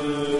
Amen.